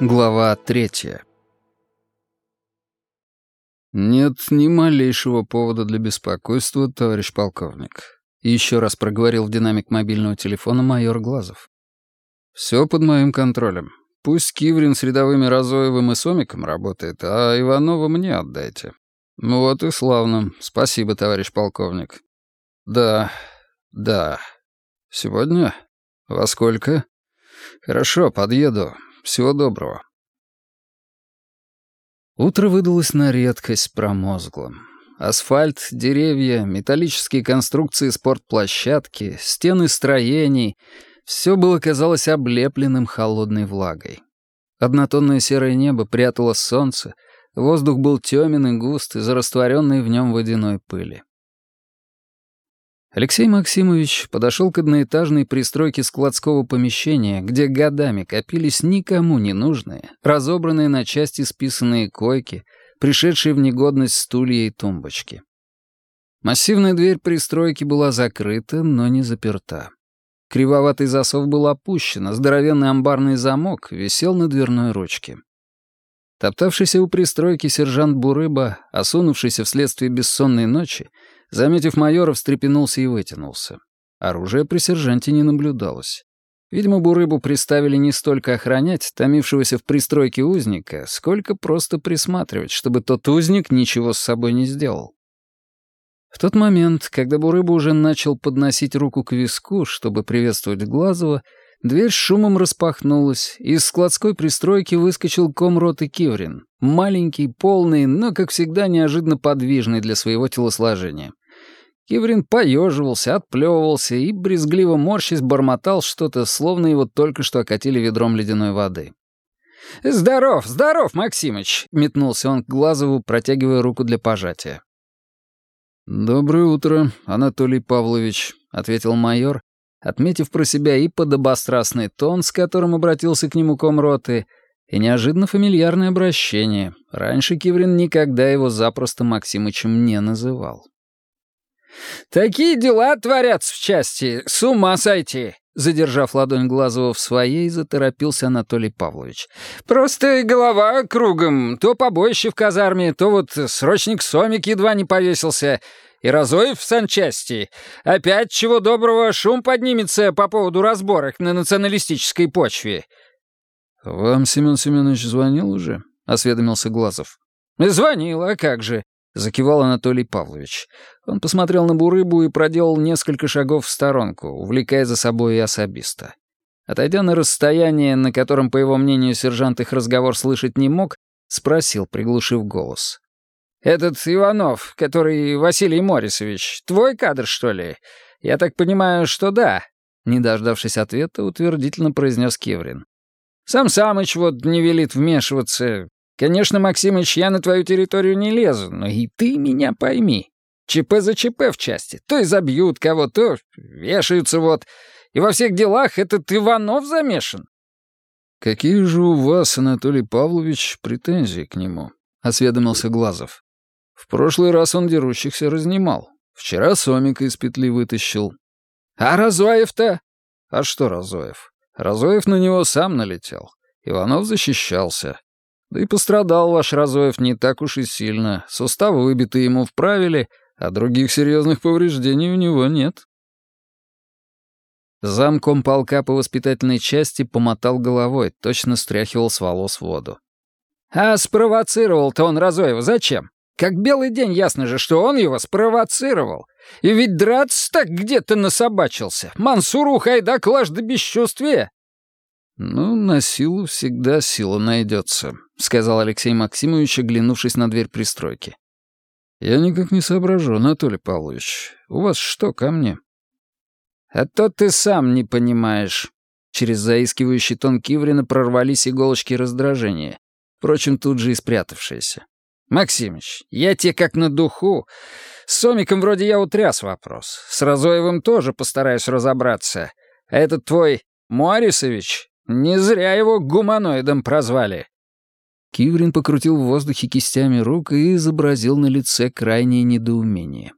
Глава третья. «Нет ни малейшего повода для беспокойства, товарищ полковник», — еще раз проговорил в динамик мобильного телефона майор Глазов. «Все под моим контролем. Пусть Киврин с рядовыми Разоевым и Сомиком работает, а Иванова мне отдайте». «Ну вот и славно. Спасибо, товарищ полковник». «Да, да. Сегодня? Во сколько?» «Хорошо, подъеду. Всего доброго». Утро выдалось на редкость промозглым. Асфальт, деревья, металлические конструкции спортплощадки, стены строений — все было, казалось, облепленным холодной влагой. Однотонное серое небо прятало солнце, воздух был темен и густ из-за растворенной в нем водяной пыли. Алексей Максимович подошел к одноэтажной пристройке складского помещения, где годами копились никому не нужные, разобранные на части списанные койки, пришедшие в негодность стулья и тумбочки. Массивная дверь пристройки была закрыта, но не заперта. Кривоватый засов был опущен, а здоровенный амбарный замок висел на дверной ручке. Топтавшийся у пристройки сержант Бурыба, осунувшийся вследствие бессонной ночи, Заметив майора, встрепенулся и вытянулся. Оружия при сержанте не наблюдалось. Видимо, Бурыбу приставили не столько охранять томившегося в пристройке узника, сколько просто присматривать, чтобы тот узник ничего с собой не сделал. В тот момент, когда Бурыба уже начал подносить руку к виску, чтобы приветствовать Глазова, дверь шумом распахнулась, и из складской пристройки выскочил комрот и Киврин, маленький, полный, но, как всегда, неожиданно подвижный для своего телосложения. Киврин поеживался, отплевывался и, брезгливо морщись, бормотал что-то, словно его только что окатили ведром ледяной воды. «Здоров, здоров, Максимыч!» — метнулся он к Глазову, протягивая руку для пожатия. «Доброе утро, Анатолий Павлович», — ответил майор, отметив про себя и подобострастный тон, с которым обратился к нему комроты, и неожиданно фамильярное обращение. Раньше Киврин никогда его запросто Максимычем не называл. «Такие дела творятся в части, с ума сойти!» Задержав ладонь Глазова в своей, заторопился Анатолий Павлович. «Просто голова кругом. То побоище в казарме, то вот срочник Сомик едва не повесился. И Разоев в санчасти. Опять, чего доброго, шум поднимется по поводу разборок на националистической почве». «Вам Семен Семенович звонил уже?» — осведомился Глазов. «Звонил, а как же?» — закивал Анатолий Павлович. Он посмотрел на Бурыбу и проделал несколько шагов в сторонку, увлекая за собой и особиста. Отойдя на расстояние, на котором, по его мнению, сержант их разговор слышать не мог, спросил, приглушив голос. «Этот Иванов, который Василий Морисович, твой кадр, что ли? Я так понимаю, что да». Не дождавшись ответа, утвердительно произнес Кеврин. «Сам Самыч вот не велит вмешиваться. Конечно, Максимыч, я на твою территорию не лезу, но и ты меня пойми. ЧП за ЧП в части. То изобьют кого, то вешаются вот. И во всех делах этот Иванов замешан. «Какие же у вас, Анатолий Павлович, претензии к нему?» — осведомился Глазов. «В прошлый раз он дерущихся разнимал. Вчера Сомика из петли вытащил». «А Разоев-то?» «А что Разоев? Разоев на него сам налетел. Иванов защищался. Да и пострадал ваш Разоев не так уж и сильно. Суставы выбитые ему вправили, а других серьезных повреждений у него нет. Замком полка по воспитательной части помотал головой, точно стряхивал с волос воду. «А спровоцировал-то он Разоева зачем? Как белый день ясно же, что он его спровоцировал. И ведь драться так где-то насобачился. Мансуру Хайдак лаж до бесчувствия. «Ну, на силу всегда сила найдется», — сказал Алексей Максимович, оглянувшись на дверь пристройки. «Я никак не соображу, Анатолий Павлович. У вас что ко мне?» «А то ты сам не понимаешь». Через заискивающий тон Киврина прорвались иголочки раздражения, впрочем, тут же и спрятавшиеся. «Максимыч, я тебе как на духу. С Сомиком вроде я утряс вопрос. С Разоевым тоже постараюсь разобраться. А этот твой Морисович. Не зря его гуманоидом прозвали». Киврин покрутил в воздухе кистями рук и изобразил на лице крайнее недоумение.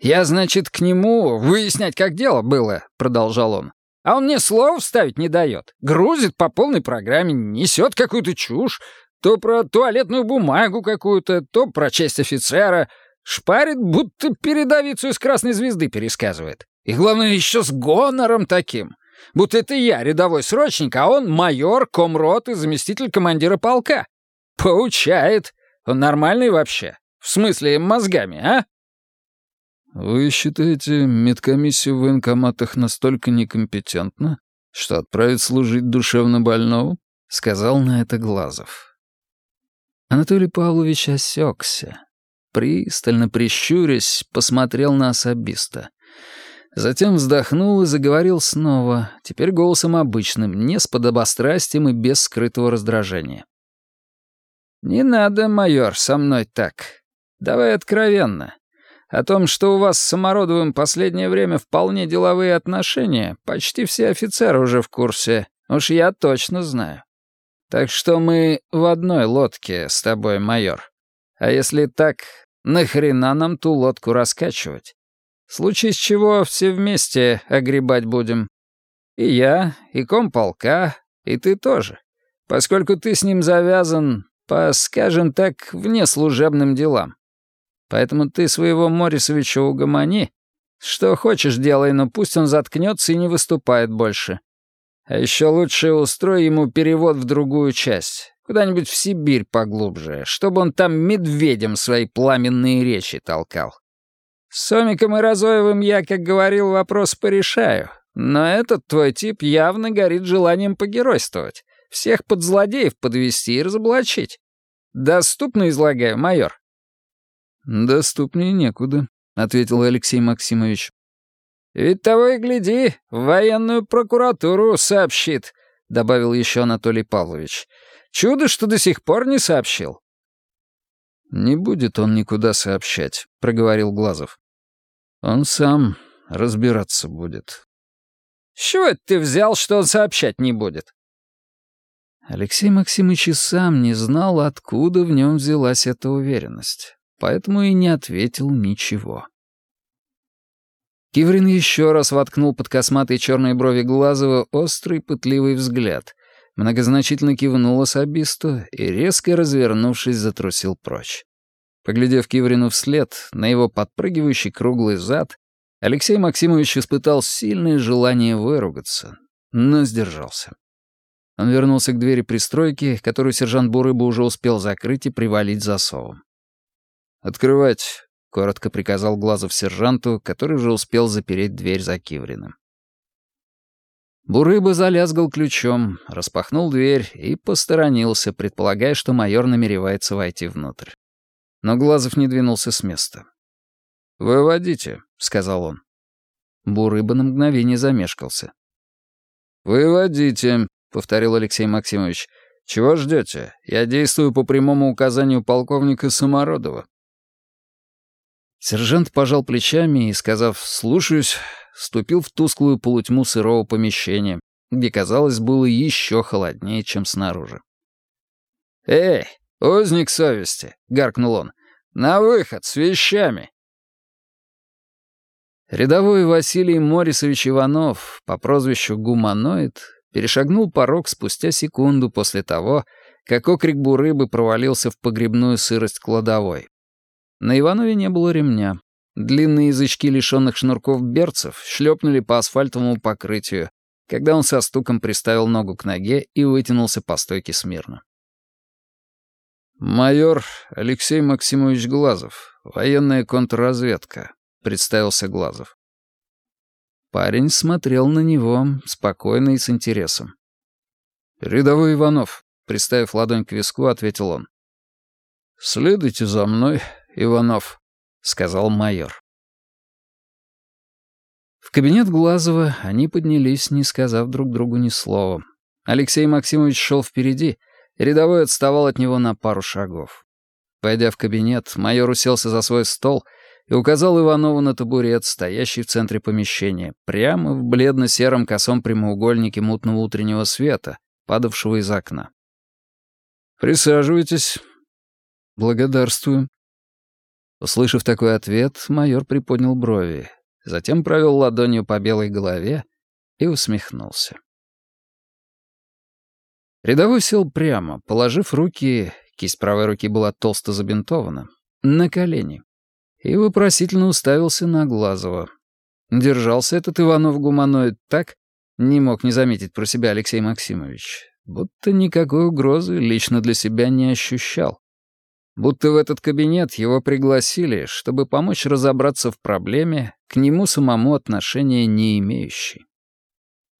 «Я, значит, к нему выяснять, как дело было», — продолжал он. «А он мне слов вставить не дает. Грузит по полной программе, несет какую-то чушь. То про туалетную бумагу какую-то, то про честь офицера. Шпарит, будто передовицу из «Красной звезды» пересказывает. И главное, еще с гонором таким. Будто это я рядовой срочник, а он майор, комрот и заместитель командира полка. Поучает. Он нормальный вообще? В смысле, мозгами, а? «Вы считаете медкомиссию в военкоматах настолько некомпетентна, что отправить служить душевно больного?» — сказал на это Глазов. Анатолий Павлович осекся. Пристально прищурясь, посмотрел на особиста. Затем вздохнул и заговорил снова, теперь голосом обычным, не с подобострастием и без скрытого раздражения. «Не надо, майор, со мной так. Давай откровенно. О том, что у вас с Самородовым последнее время вполне деловые отношения, почти все офицеры уже в курсе. Уж я точно знаю. Так что мы в одной лодке с тобой, майор. А если так, нахрена нам ту лодку раскачивать? В случае с чего все вместе огребать будем. И я, и комполка, и ты тоже. Поскольку ты с ним завязан по, скажем так, внеслужебным делам. Поэтому ты своего Морисовича угомони. Что хочешь делай, но пусть он заткнется и не выступает больше. А еще лучше устрой ему перевод в другую часть, куда-нибудь в Сибирь поглубже, чтобы он там медведем свои пламенные речи толкал. С Сомиком и Разоевым я, как говорил, вопрос порешаю. Но этот твой тип явно горит желанием погеройствовать, всех под злодеев подвести и разоблачить. Доступно излагаю, майор. «Доступнее некуда», — ответил Алексей Максимович. «Ведь того и гляди, в военную прокуратуру сообщит», — добавил еще Анатолий Павлович. «Чудо, что до сих пор не сообщил». «Не будет он никуда сообщать», — проговорил Глазов. «Он сам разбираться будет». «С чего это ты взял, что он сообщать не будет?» Алексей Максимович и сам не знал, откуда в нем взялась эта уверенность поэтому и не ответил ничего. Киврин еще раз воткнул под косматые черные брови Глазова острый пытливый взгляд, многозначительно кивнул особисту и, резко развернувшись, затрусил прочь. Поглядев Киврину вслед, на его подпрыгивающий круглый зад, Алексей Максимович испытал сильное желание выругаться, но сдержался. Он вернулся к двери пристройки, которую сержант Бурыба уже успел закрыть и привалить засовом. «Открывать», — коротко приказал Глазов сержанту, который уже успел запереть дверь за Кивриным. Бурыба залязгал ключом, распахнул дверь и посторонился, предполагая, что майор намеревается войти внутрь. Но Глазов не двинулся с места. «Выводите», — сказал он. Бурыба на мгновение замешкался. «Выводите», — повторил Алексей Максимович. «Чего ждете? Я действую по прямому указанию полковника Самородова». Сержант пожал плечами и, сказав «слушаюсь», ступил в тусклую полутьму сырого помещения, где, казалось, было еще холоднее, чем снаружи. «Эй, узник совести!» — гаркнул он. «На выход, с вещами!» Рядовой Василий Морисович Иванов по прозвищу Гуманоид перешагнул порог спустя секунду после того, как окрик бурыбы провалился в погребную сырость кладовой. На Иванове не было ремня. Длинные язычки лишенных шнурков берцев шлепнули по асфальтовому покрытию, когда он со стуком приставил ногу к ноге и вытянулся по стойке смирно. «Майор Алексей Максимович Глазов, военная контрразведка», — представился Глазов. Парень смотрел на него спокойно и с интересом. «Рядовой Иванов», — приставив ладонь к виску, ответил он. «Следуйте за мной, Иванов», — сказал майор. В кабинет Глазова они поднялись, не сказав друг другу ни слова. Алексей Максимович шел впереди, рядовой отставал от него на пару шагов. Пойдя в кабинет, майор уселся за свой стол и указал Иванову на табурет, стоящий в центре помещения, прямо в бледно-сером косом прямоугольнике мутного утреннего света, падавшего из окна. «Присаживайтесь». «Благодарствую». Услышав такой ответ, майор приподнял брови, затем провел ладонью по белой голове и усмехнулся. Рядовой сел прямо, положив руки, кисть правой руки была толсто забинтована, на колени, и вопросительно уставился на Глазова. Держался этот Иванов-гуманоид так, не мог не заметить про себя Алексей Максимович, будто никакой угрозы лично для себя не ощущал. Будто в этот кабинет его пригласили, чтобы помочь разобраться в проблеме, к нему самому отношения не имеющей.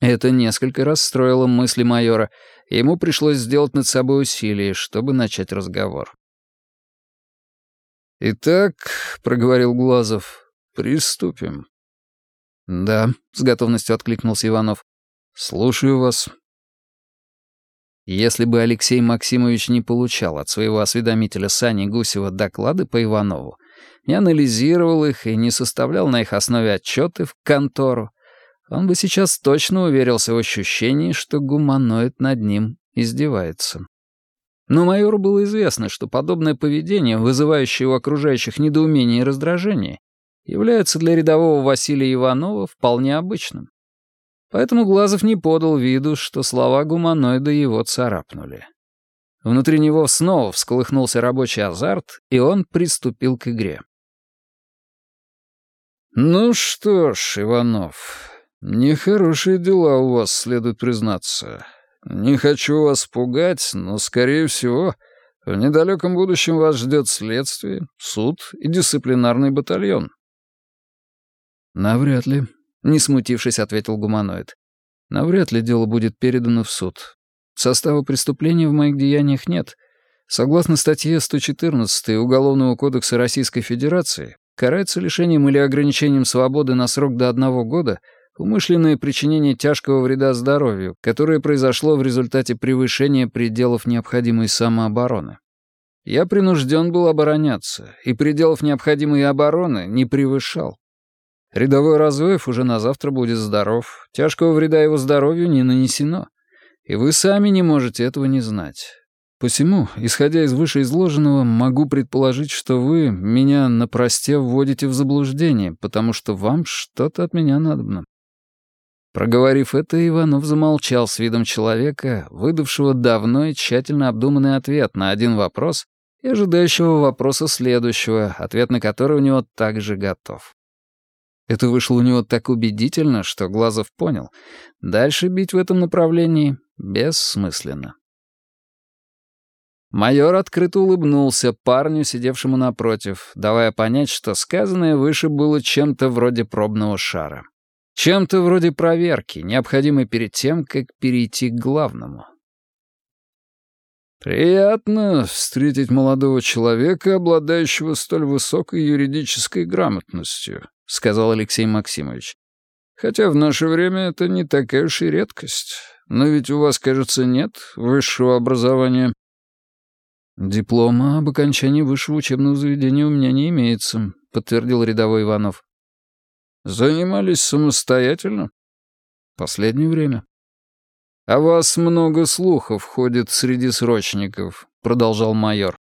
Это несколько раз строило мысли майора, ему пришлось сделать над собой усилие, чтобы начать разговор. «Итак», — проговорил Глазов, — «приступим». «Да», — с готовностью откликнулся Иванов. «Слушаю вас». Если бы Алексей Максимович не получал от своего осведомителя Сани Гусева доклады по Иванову, не анализировал их и не составлял на их основе отчеты в контору, он бы сейчас точно уверился в ощущении, что гуманоид над ним издевается. Но майору было известно, что подобное поведение, вызывающее у окружающих недоумение и раздражение, является для рядового Василия Иванова вполне обычным. Поэтому Глазов не подал виду, что слова гуманоида его царапнули. Внутри него снова всколыхнулся рабочий азарт, и он приступил к игре. «Ну что ж, Иванов, нехорошие дела у вас, следует признаться. Не хочу вас пугать, но, скорее всего, в недалеком будущем вас ждет следствие, суд и дисциплинарный батальон». «Навряд ли», — не смутившись, ответил гуманоид. «Навряд ли дело будет передано в суд. Состава преступления в моих деяниях нет. Согласно статье 114 Уголовного кодекса Российской Федерации, карается лишением или ограничением свободы на срок до одного года — Умышленное причинение тяжкого вреда здоровью, которое произошло в результате превышения пределов необходимой самообороны. Я принужден был обороняться, и пределов необходимой обороны не превышал. Рядовой Разоев уже на завтра будет здоров, тяжкого вреда его здоровью не нанесено, и вы сами не можете этого не знать. Посему, исходя из вышеизложенного, могу предположить, что вы меня на просте вводите в заблуждение, потому что вам что-то от меня надобно. Проговорив это, Иванов замолчал с видом человека, выдавшего давно и тщательно обдуманный ответ на один вопрос и ожидающего вопроса следующего, ответ на который у него также готов. Это вышло у него так убедительно, что Глазов понял. Дальше бить в этом направлении бессмысленно. Майор открыто улыбнулся парню, сидевшему напротив, давая понять, что сказанное выше было чем-то вроде пробного шара. Чем-то вроде проверки, необходимой перед тем, как перейти к главному. «Приятно встретить молодого человека, обладающего столь высокой юридической грамотностью», — сказал Алексей Максимович. «Хотя в наше время это не такая уж и редкость. Но ведь у вас, кажется, нет высшего образования». «Диплома об окончании высшего учебного заведения у меня не имеется», — подтвердил рядовой Иванов. Занимались самостоятельно? Последнее время. «О вас много слухов ходит среди срочников», — продолжал майор.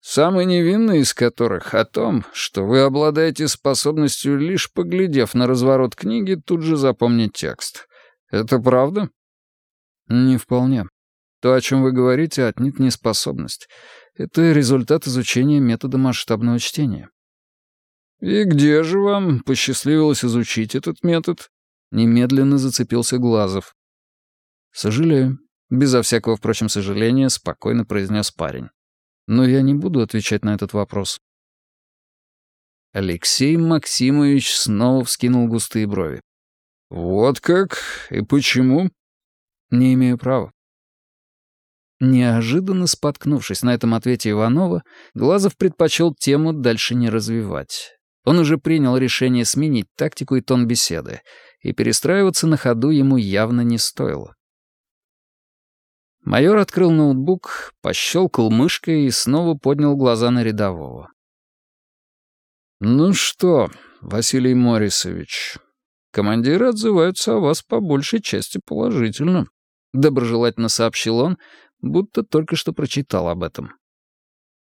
«Самый невинный из которых о том, что вы обладаете способностью, лишь поглядев на разворот книги, тут же запомнить текст. Это правда?» «Не вполне. То, о чем вы говорите, отнюдь не способность. Это результат изучения метода масштабного чтения. «И где же вам посчастливилось изучить этот метод?» Немедленно зацепился Глазов. «Сожалею». Безо всякого, впрочем, сожаления, спокойно произнес парень. «Но я не буду отвечать на этот вопрос». Алексей Максимович снова вскинул густые брови. «Вот как? И почему?» «Не имею права». Неожиданно споткнувшись на этом ответе Иванова, Глазов предпочел тему дальше не развивать. Он уже принял решение сменить тактику и тон беседы, и перестраиваться на ходу ему явно не стоило. Майор открыл ноутбук, пощелкал мышкой и снова поднял глаза на рядового. «Ну что, Василий Морисович, командиры отзываются о вас по большей части положительно», — доброжелательно сообщил он, будто только что прочитал об этом.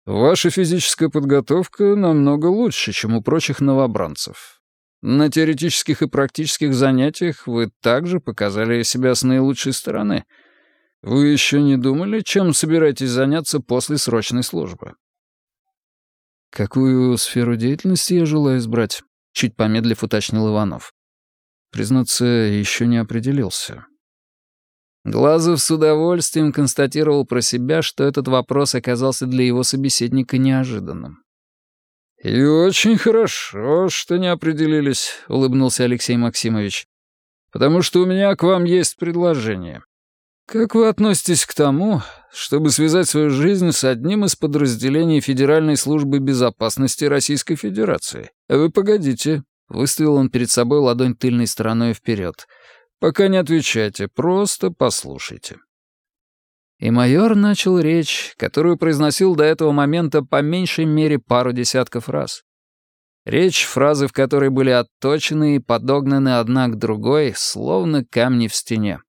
«Ваша физическая подготовка намного лучше, чем у прочих новобранцев. На теоретических и практических занятиях вы также показали себя с наилучшей стороны. Вы еще не думали, чем собираетесь заняться после срочной службы?» «Какую сферу деятельности я желаю избрать?» — чуть помедлив уточнил Иванов. Признаться, еще не определился. Глазов с удовольствием констатировал про себя, что этот вопрос оказался для его собеседника неожиданным. «И очень хорошо, что не определились», — улыбнулся Алексей Максимович. «Потому что у меня к вам есть предложение. Как вы относитесь к тому, чтобы связать свою жизнь с одним из подразделений Федеральной службы безопасности Российской Федерации? Вы погодите», — выставил он перед собой ладонь тыльной стороной вперед. «Пока не отвечайте, просто послушайте». И майор начал речь, которую произносил до этого момента по меньшей мере пару десятков раз. Речь, фразы в которой были отточены и подогнаны одна к другой, словно камни в стене.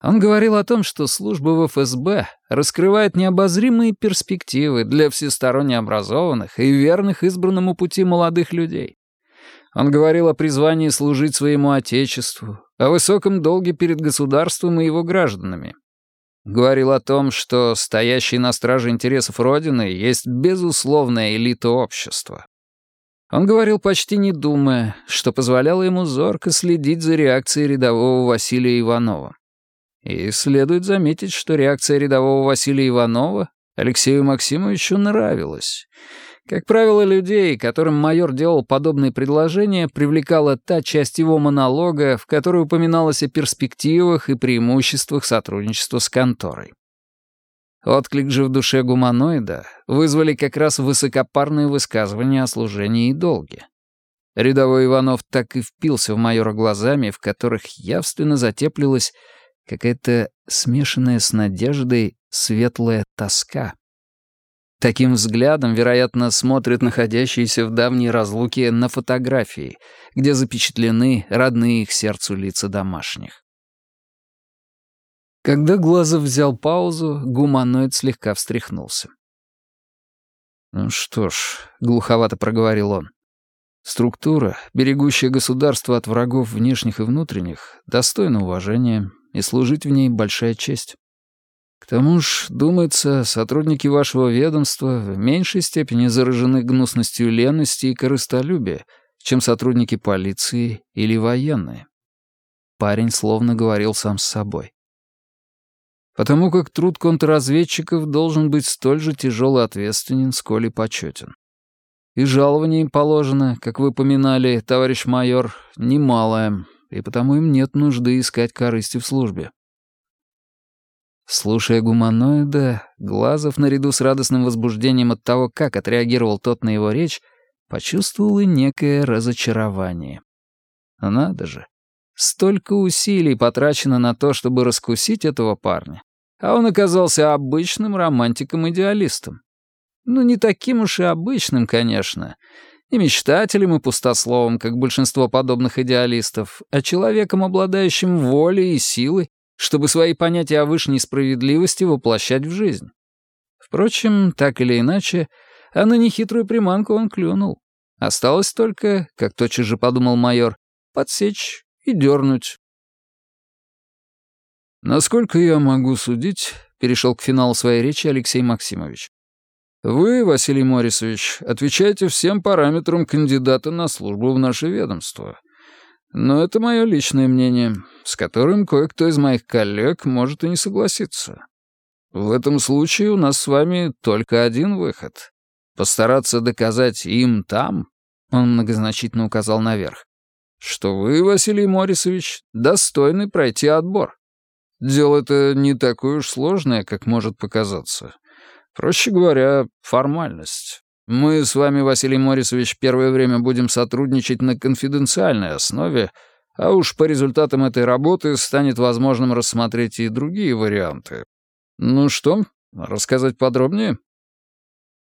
Он говорил о том, что служба в ФСБ раскрывает необозримые перспективы для всесторонне образованных и верных избранному пути молодых людей. Он говорил о призвании служить своему Отечеству, о высоком долге перед государством и его гражданами, Говорил о том, что стоящий на страже интересов Родины есть безусловная элита общества. Он говорил почти не думая, что позволяло ему зорко следить за реакцией рядового Василия Иванова. И следует заметить, что реакция рядового Василия Иванова Алексею Максимовичу нравилась — как правило, людей, которым майор делал подобные предложения, привлекала та часть его монолога, в которой упоминалось о перспективах и преимуществах сотрудничества с конторой. Отклик же в душе гуманоида вызвали как раз высокопарные высказывания о служении и долге. Рядовой Иванов так и впился в майора глазами, в которых явственно затеплилась какая-то смешанная с надеждой светлая тоска. Таким взглядом, вероятно, смотрят находящиеся в давней разлуке на фотографии, где запечатлены родные их сердцу лица домашних. Когда Глазов взял паузу, гуманоид слегка встряхнулся. «Ну что ж», — глуховато проговорил он, — «структура, берегущая государство от врагов внешних и внутренних, достойна уважения, и служить в ней большая честь». К тому ж, думается, сотрудники вашего ведомства в меньшей степени заражены гнусностью лености и корыстолюбия, чем сотрудники полиции или военные. Парень словно говорил сам с собой. Потому как труд контрразведчиков должен быть столь же тяжел и ответственен, сколь и почетен. И жалование им положено, как вы поминали, товарищ майор, немалое, и потому им нет нужды искать корысти в службе. Слушая гуманоида, Глазов, наряду с радостным возбуждением от того, как отреагировал тот на его речь, почувствовал и некое разочарование. Надо же, столько усилий потрачено на то, чтобы раскусить этого парня, а он оказался обычным романтиком-идеалистом. Ну, не таким уж и обычным, конечно, не мечтателем и пустословом, как большинство подобных идеалистов, а человеком, обладающим волей и силой, чтобы свои понятия о высшей справедливости воплощать в жизнь. Впрочем, так или иначе, а на нехитрую приманку он клюнул. Осталось только, как тотчас же подумал майор, подсечь и дернуть. «Насколько я могу судить», — перешел к финалу своей речи Алексей Максимович, «вы, Василий Морисович, отвечаете всем параметрам кандидата на службу в наше ведомство. Но это мое личное мнение, с которым кое-кто из моих коллег может и не согласиться. В этом случае у нас с вами только один выход. Постараться доказать им там, он многозначительно указал наверх, что вы, Василий Морисович, достойны пройти отбор. Дело это не такое уж сложное, как может показаться. Проще говоря, формальность. Мы с вами, Василий Морисович, первое время будем сотрудничать на конфиденциальной основе, а уж по результатам этой работы станет возможным рассмотреть и другие варианты. Ну что, рассказать подробнее?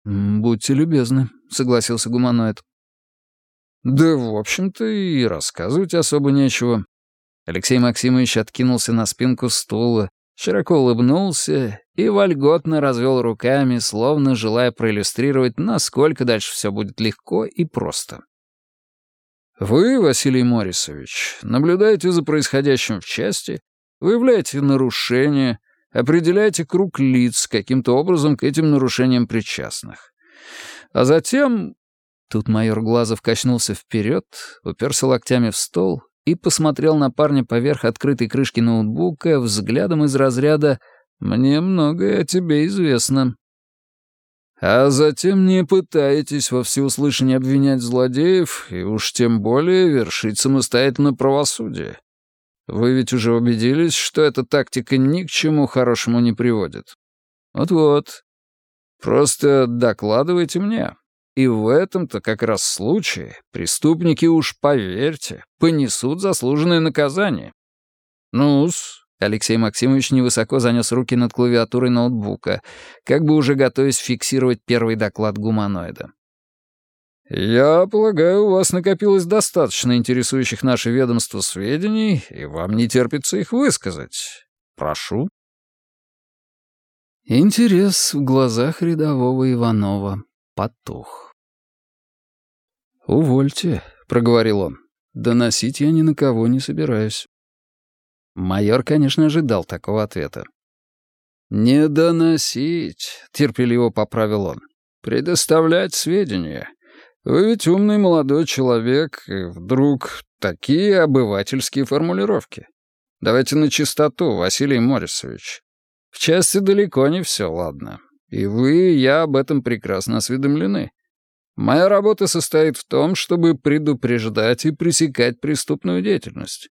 «Будьте любезны», — согласился гуманоид. «Да, в общем-то, и рассказывать особо нечего». Алексей Максимович откинулся на спинку стула, широко улыбнулся и вольготно развел руками, словно желая проиллюстрировать, насколько дальше все будет легко и просто. «Вы, Василий Морисович, наблюдаете за происходящим в части, выявляете нарушения, определяете круг лиц, каким-то образом к этим нарушениям причастных. А затем...» Тут майор Глазов качнулся вперед, уперся локтями в стол и посмотрел на парня поверх открытой крышки ноутбука взглядом из разряда «Мне многое о тебе известно». А затем не пытаетесь во всеуслышание обвинять злодеев и уж тем более вершить самостоятельно правосудие. Вы ведь уже убедились, что эта тактика ни к чему хорошему не приводит. Вот-вот. Просто докладывайте мне. И в этом-то как раз случае преступники уж, поверьте, понесут заслуженное наказание. Ну-с, Алексей Максимович невысоко занес руки над клавиатурой ноутбука, как бы уже готовясь фиксировать первый доклад гуманоида. «Я полагаю, у вас накопилось достаточно интересующих наше ведомство сведений, и вам не терпится их высказать. Прошу». Интерес в глазах рядового Иванова потух. «Увольте», — проговорил он. «Доносить я ни на кого не собираюсь». Майор, конечно, ожидал такого ответа. «Не доносить», — терпеливо поправил он. «Предоставлять сведения. Вы ведь умный молодой человек, и вдруг такие обывательские формулировки. Давайте на чистоту, Василий Морисович. В части далеко не все ладно. И вы, и я об этом прекрасно осведомлены. Моя работа состоит в том, чтобы предупреждать и пресекать преступную деятельность.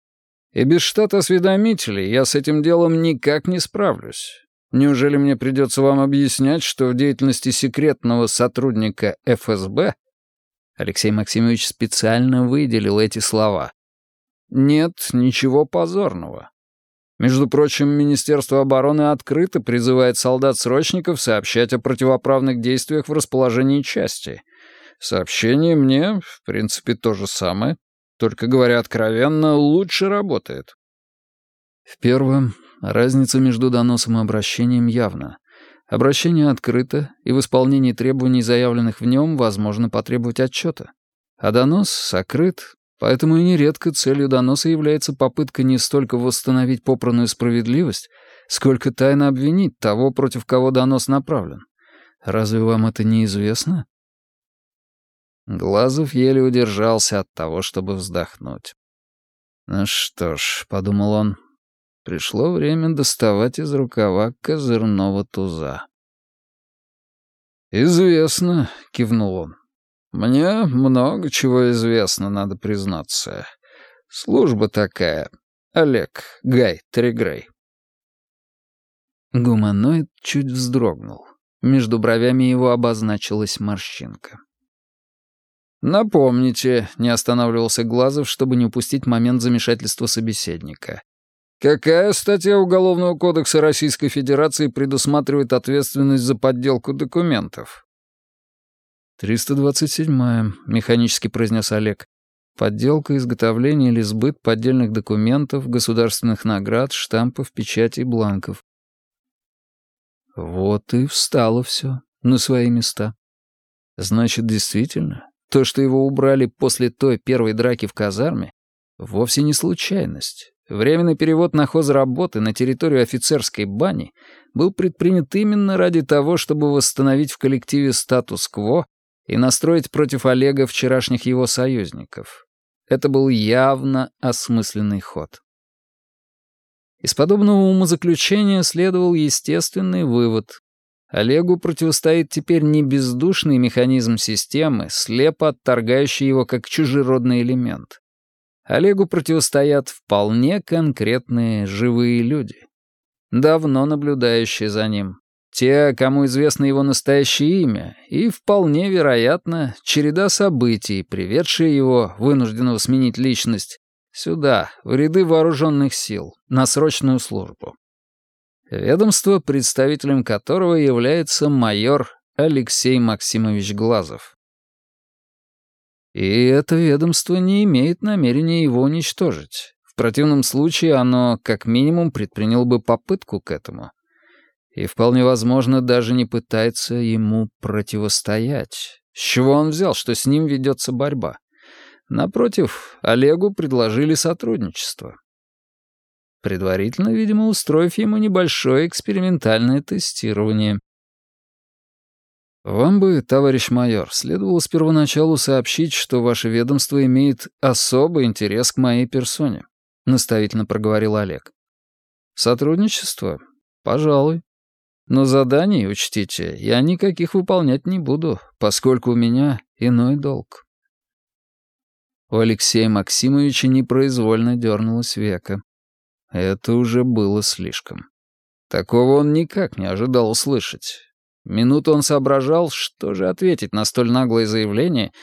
И без штата осведомителей я с этим делом никак не справлюсь. Неужели мне придется вам объяснять, что в деятельности секретного сотрудника ФСБ Алексей Максимович специально выделил эти слова. Нет ничего позорного. Между прочим, Министерство обороны открыто призывает солдат-срочников сообщать о противоправных действиях в расположении части. Сообщение мне, в принципе, то же самое. Только, говоря откровенно, лучше работает. В первом разница между доносом и обращением явна. Обращение открыто, и в исполнении требований, заявленных в нем, возможно потребовать отчета. А донос сокрыт, поэтому и нередко целью доноса является попытка не столько восстановить попранную справедливость, сколько тайно обвинить того, против кого донос направлен. Разве вам это не известно? Глазов еле удержался от того, чтобы вздохнуть. «Ну что ж», — подумал он, — пришло время доставать из рукава козырного туза. «Известно», — кивнул он. «Мне много чего известно, надо признаться. Служба такая. Олег, Гай, Тригрей». Гуманоид чуть вздрогнул. Между бровями его обозначилась морщинка. «Напомните», — не останавливался Глазов, чтобы не упустить момент замешательства собеседника. «Какая статья Уголовного кодекса Российской Федерации предусматривает ответственность за подделку документов?» «327-я», — механически произнес Олег. «Подделка, изготовление или сбыт поддельных документов, государственных наград, штампов, печатей, бланков». Вот и встало все на свои места. Значит, действительно, то, что его убрали после той первой драки в казарме, вовсе не случайность. Временный перевод на хозработы на территорию офицерской бани был предпринят именно ради того, чтобы восстановить в коллективе статус-кво и настроить против Олега вчерашних его союзников. Это был явно осмысленный ход. Из подобного умозаключения следовал естественный вывод. Олегу противостоит теперь не бездушный механизм системы, слепо отторгающий его как чужеродный элемент. Олегу противостоят вполне конкретные живые люди, давно наблюдающие за ним. Те, кому известно его настоящее имя, и, вполне вероятно, череда событий, приведшие его, вынужденного сменить личность, сюда, в ряды вооруженных сил, на срочную службу ведомство, представителем которого является майор Алексей Максимович Глазов. И это ведомство не имеет намерения его уничтожить. В противном случае оно, как минимум, предприняло бы попытку к этому. И вполне возможно, даже не пытается ему противостоять. С чего он взял, что с ним ведется борьба? Напротив, Олегу предложили сотрудничество. Предварительно, видимо, устроив ему небольшое экспериментальное тестирование. «Вам бы, товарищ майор, следовало с первоначалу сообщить, что ваше ведомство имеет особый интерес к моей персоне», — наставительно проговорил Олег. «Сотрудничество? Пожалуй. Но заданий, учтите, я никаких выполнять не буду, поскольку у меня иной долг». У Алексея Максимовича непроизвольно дернулось века. Это уже было слишком. Такого он никак не ожидал услышать. Минуту он соображал, что же ответить на столь наглое заявление,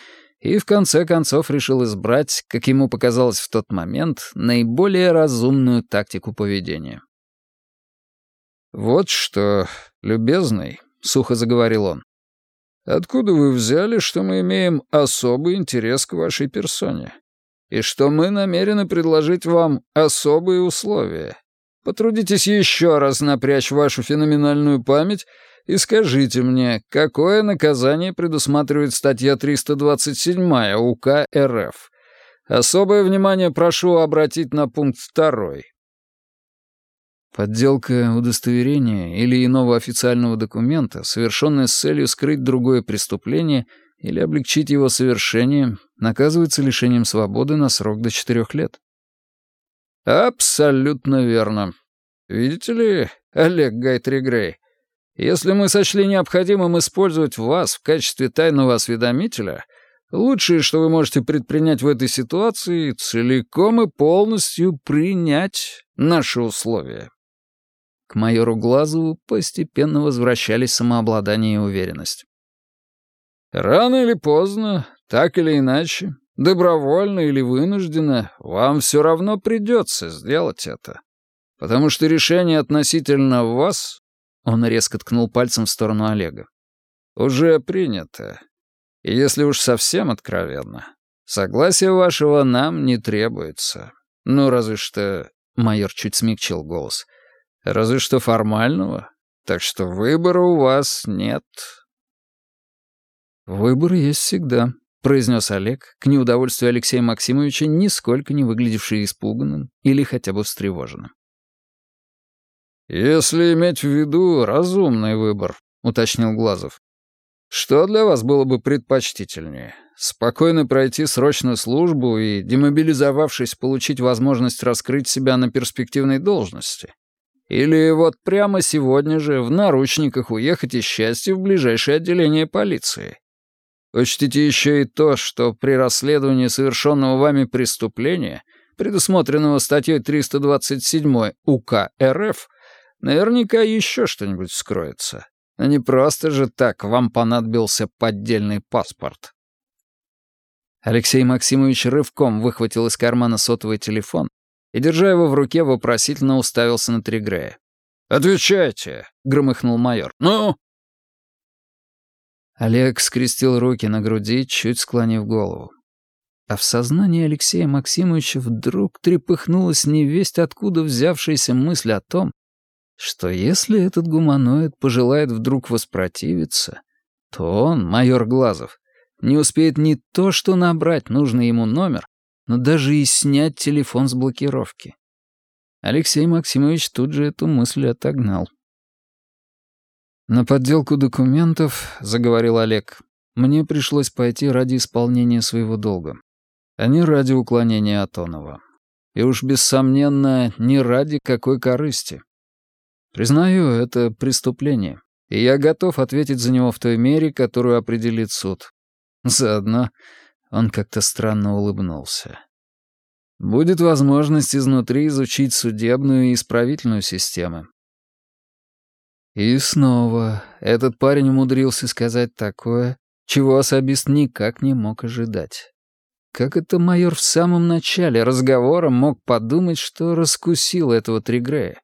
и в конце концов решил избрать, как ему показалось в тот момент, наиболее разумную тактику поведения. «Вот что, любезный», — сухо заговорил он, — «откуда вы взяли, что мы имеем особый интерес к вашей персоне? И что мы намерены предложить вам особые условия? Потрудитесь еще раз напрячь вашу феноменальную память — и скажите мне, какое наказание предусматривает статья 327 УК РФ? Особое внимание прошу обратить на пункт 2. Подделка удостоверения или иного официального документа, совершенная с целью скрыть другое преступление или облегчить его совершение, наказывается лишением свободы на срок до 4 лет. Абсолютно верно. Видите ли, Олег Гайтри Грей, если мы сочли необходимым использовать вас в качестве тайного осведомителя, лучшее, что вы можете предпринять в этой ситуации, целиком и полностью принять наши условия». К майору Глазову постепенно возвращались самообладание и уверенность. «Рано или поздно, так или иначе, добровольно или вынужденно, вам все равно придется сделать это. Потому что решение относительно вас он резко ткнул пальцем в сторону Олега. «Уже принято. И если уж совсем откровенно, согласия вашего нам не требуется. Ну, разве что...» — майор чуть смягчил голос. «Разве что формального. Так что выбора у вас нет». «Выбор есть всегда», — произнес Олег, к неудовольствию Алексея Максимовича, нисколько не выглядевший испуганным или хотя бы встревоженным. «Если иметь в виду разумный выбор», — уточнил Глазов. «Что для вас было бы предпочтительнее? Спокойно пройти срочную службу и, демобилизовавшись, получить возможность раскрыть себя на перспективной должности? Или вот прямо сегодня же в наручниках уехать из счастья в ближайшее отделение полиции? Учтите еще и то, что при расследовании совершенного вами преступления, предусмотренного статьей 327 УК РФ, Наверняка еще что-нибудь вскроется. А не просто же так вам понадобился поддельный паспорт. Алексей Максимович рывком выхватил из кармана сотовый телефон и, держа его в руке, вопросительно уставился на Тригрея. «Отвечайте!» — громыхнул майор. «Ну?» Олег скрестил руки на груди, чуть склонив голову. А в сознании Алексея Максимовича вдруг трепыхнулась невесть откуда взявшаяся мысль о том, что если этот гуманоид пожелает вдруг воспротивиться, то он, майор Глазов, не успеет не то что набрать нужный ему номер, но даже и снять телефон с блокировки. Алексей Максимович тут же эту мысль отогнал. «На подделку документов, — заговорил Олег, — мне пришлось пойти ради исполнения своего долга, а не ради уклонения Атонова. И уж, бессомненно, не ради какой корысти. Признаю, это преступление, и я готов ответить за него в той мере, которую определит суд. Заодно он как-то странно улыбнулся. Будет возможность изнутри изучить судебную и исправительную системы. И снова этот парень умудрился сказать такое, чего особист никак не мог ожидать. Как это майор в самом начале разговора мог подумать, что раскусил этого Тригрея?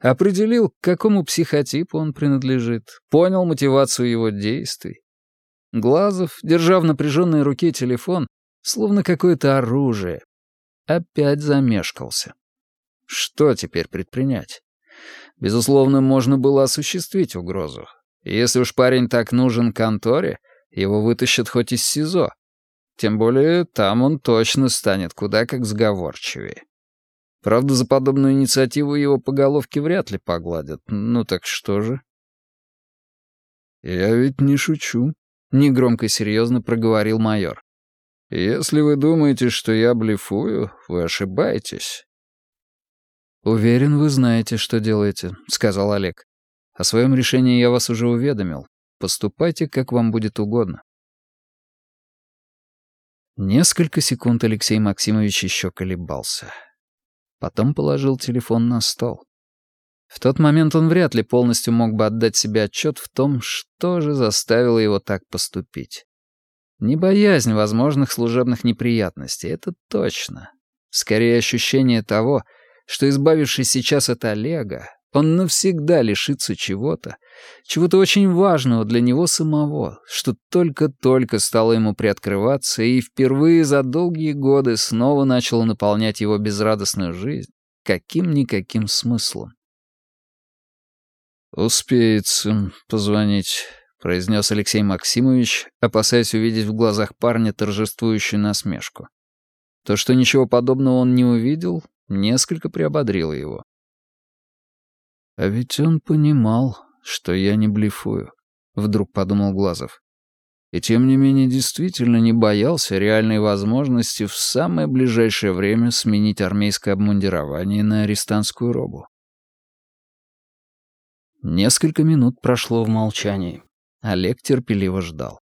определил, к какому психотипу он принадлежит, понял мотивацию его действий. Глазов, держа в напряженной руке телефон, словно какое-то оружие. Опять замешкался. Что теперь предпринять? Безусловно, можно было осуществить угрозу. Если уж парень так нужен конторе, его вытащат хоть из СИЗО. Тем более там он точно станет куда как сговорчивее. Правда, за подобную инициативу его по головке вряд ли погладят. Ну так что же? «Я ведь не шучу», — негромко и серьезно проговорил майор. «Если вы думаете, что я блефую, вы ошибаетесь». «Уверен, вы знаете, что делаете», — сказал Олег. «О своем решении я вас уже уведомил. Поступайте, как вам будет угодно». Несколько секунд Алексей Максимович еще колебался. Потом положил телефон на стол. В тот момент он вряд ли полностью мог бы отдать себе отчет в том, что же заставило его так поступить. Не боязнь возможных служебных неприятностей, это точно. Скорее ощущение того, что, избавившись сейчас от Олега, он навсегда лишится чего-то, чего-то очень важного для него самого, что только-только стало ему приоткрываться и впервые за долгие годы снова начало наполнять его безрадостную жизнь каким-никаким смыслом. «Успеется позвонить», — произнес Алексей Максимович, опасаясь увидеть в глазах парня торжествующую насмешку. То, что ничего подобного он не увидел, несколько приободрило его. «А ведь он понимал, что я не блефую», — вдруг подумал Глазов. И тем не менее действительно не боялся реальной возможности в самое ближайшее время сменить армейское обмундирование на арестантскую робу. Несколько минут прошло в молчании. Олег терпеливо ждал.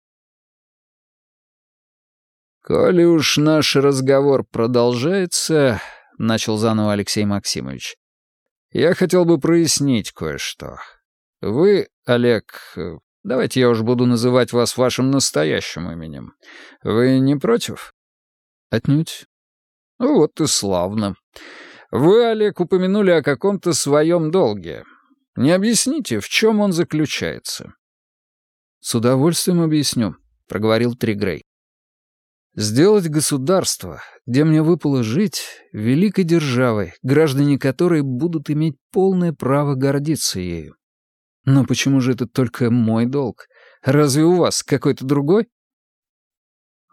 «Коли уж наш разговор продолжается», — начал заново Алексей Максимович, «я хотел бы прояснить кое-что. Вы, Олег, давайте я уж буду называть вас вашим настоящим именем. Вы не против?» «Отнюдь». «Вот и славно. Вы, Олег, упомянули о каком-то своем долге». Не объясните, в чем он заключается?» «С удовольствием объясню», — проговорил Тригрей. «Сделать государство, где мне выпало жить, великой державой, граждане которой будут иметь полное право гордиться ею. Но почему же это только мой долг? Разве у вас какой-то другой?»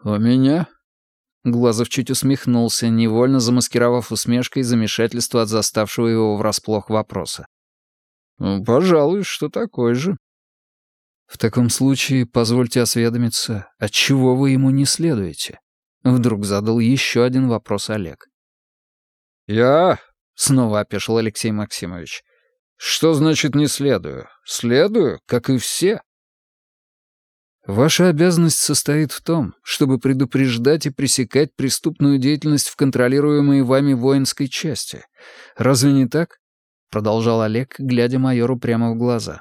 «У меня?» Глазов чуть усмехнулся, невольно замаскировав усмешкой замешательство от заставшего его врасплох вопроса. «Пожалуй, что такой же». «В таком случае позвольте осведомиться, отчего вы ему не следуете?» Вдруг задал еще один вопрос Олег. «Я?» — снова опешил Алексей Максимович. «Что значит «не следую»? Следую, как и все». Ваша обязанность состоит в том, чтобы предупреждать и пресекать преступную деятельность в контролируемой вами воинской части. Разве не так? продолжал Олег, глядя майору прямо в глаза.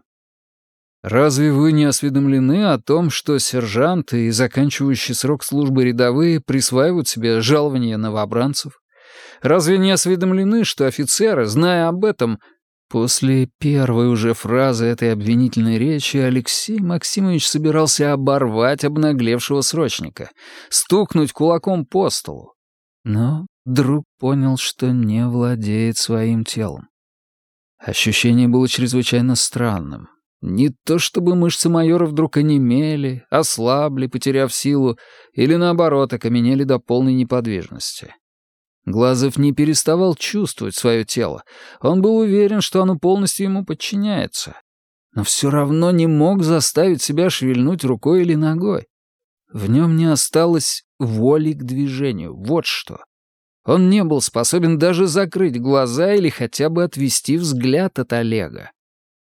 «Разве вы не осведомлены о том, что сержанты и заканчивающие срок службы рядовые присваивают себе жалования новобранцев? Разве не осведомлены, что офицеры, зная об этом, После первой уже фразы этой обвинительной речи Алексей Максимович собирался оборвать обнаглевшего срочника, стукнуть кулаком по столу. Но вдруг понял, что не владеет своим телом. Ощущение было чрезвычайно странным. Не то чтобы мышцы майора вдруг онемели, ослабли, потеряв силу, или наоборот, окаменели до полной неподвижности. Глазов не переставал чувствовать свое тело. Он был уверен, что оно полностью ему подчиняется. Но все равно не мог заставить себя шевельнуть рукой или ногой. В нем не осталось воли к движению, вот что. Он не был способен даже закрыть глаза или хотя бы отвести взгляд от Олега.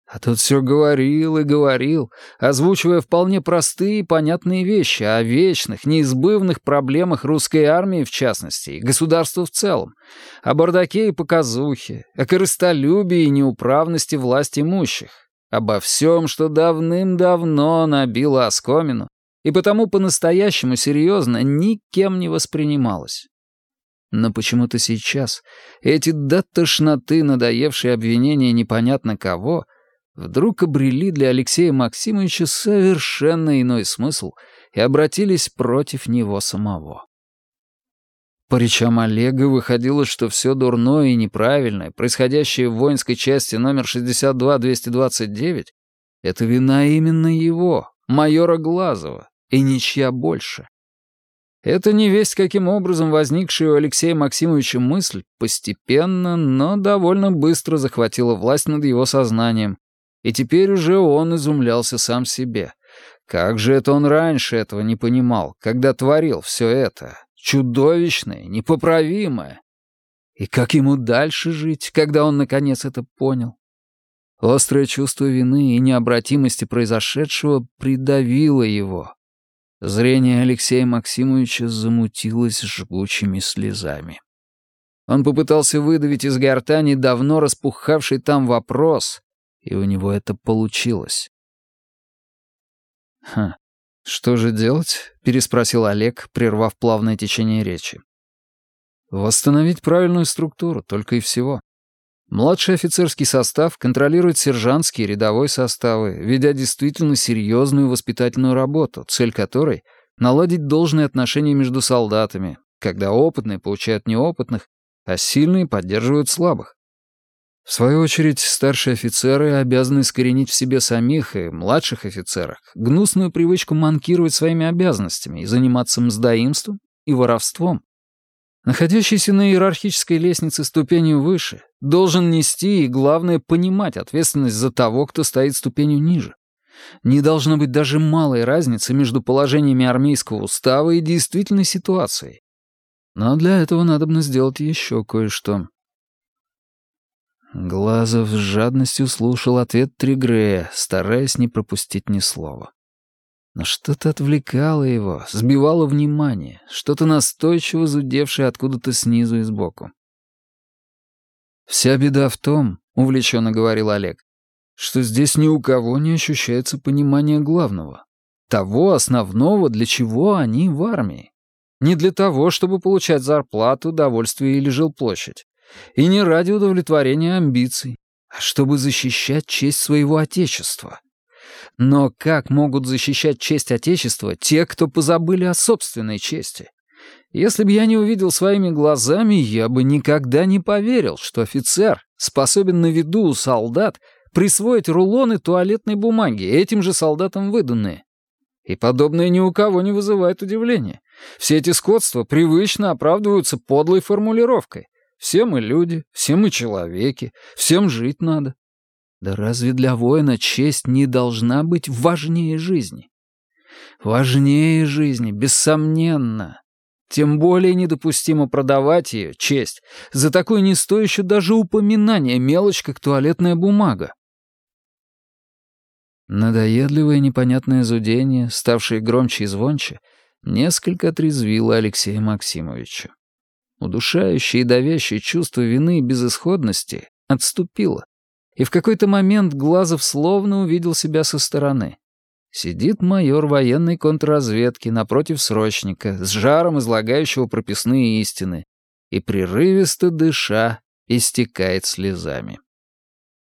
А тот все говорил и говорил, озвучивая вполне простые и понятные вещи о вечных, неизбывных проблемах русской армии в частности и государства в целом, о бардаке и показухе, о корыстолюбии и неуправности власть имущих, обо всем, что давным-давно набило оскомину и потому по-настоящему серьезно никем не воспринималось. Но почему-то сейчас эти до тошноты надоевшие обвинения непонятно кого вдруг обрели для Алексея Максимовича совершенно иной смысл и обратились против него самого. По речам Олега выходило, что все дурное и неправильное, происходящее в воинской части номер 62-229, это вина именно его, майора Глазова, и ничья больше. Эта невесть, каким образом возникшая у Алексея Максимовича мысль постепенно, но довольно быстро захватила власть над его сознанием, и теперь уже он изумлялся сам себе. Как же это он раньше этого не понимал, когда творил все это? Чудовищное, непоправимое. И как ему дальше жить, когда он наконец это понял? Острое чувство вины и необратимости произошедшего придавило его. Зрение Алексея Максимовича замутилось жгучими слезами. Он попытался выдавить из гортани давно распухавший там вопрос, и у него это получилось. «Хм, что же делать?» — переспросил Олег, прервав плавное течение речи. «Восстановить правильную структуру, только и всего. Младший офицерский состав контролирует сержантский и рядовой составы, ведя действительно серьезную воспитательную работу, цель которой — наладить должные отношения между солдатами, когда опытные получают неопытных, а сильные поддерживают слабых. В свою очередь, старшие офицеры обязаны искоренить в себе самих и младших офицерах гнусную привычку манкировать своими обязанностями и заниматься мздоимством и воровством. Находящийся на иерархической лестнице ступенью выше должен нести и, главное, понимать ответственность за того, кто стоит ступенью ниже. Не должно быть даже малой разницы между положениями армейского устава и действительной ситуацией. Но для этого надо сделать еще кое-что. Глазов с жадностью слушал ответ Тригрея, стараясь не пропустить ни слова. Но что-то отвлекало его, сбивало внимание, что-то настойчиво зудевшее откуда-то снизу и сбоку. «Вся беда в том, — увлеченно говорил Олег, — что здесь ни у кого не ощущается понимание главного, того основного, для чего они в армии. Не для того, чтобы получать зарплату, удовольствие или жилплощадь. И не ради удовлетворения амбиций, а чтобы защищать честь своего отечества. Но как могут защищать честь Отечества те, кто позабыли о собственной чести? Если бы я не увидел своими глазами, я бы никогда не поверил, что офицер способен на виду у солдат присвоить рулоны туалетной бумаги, этим же солдатам выданные. И подобное ни у кого не вызывает удивления. Все эти скотства привычно оправдываются подлой формулировкой. Все мы люди, все мы человеки, всем жить надо. Да разве для воина честь не должна быть важнее жизни? Важнее жизни, бессомненно. Тем более недопустимо продавать ее, честь, за такое не стоящее даже упоминание мелочь, как туалетная бумага. Надоедливое непонятное зудение, ставшее громче и звонче, несколько отрезвило Алексея Максимовича. Удушающее и давящее чувство вины и безысходности отступило, и в какой-то момент Глазов словно увидел себя со стороны. Сидит майор военной контрразведки напротив срочника, с жаром излагающего прописные истины, и прерывисто дыша истекает слезами.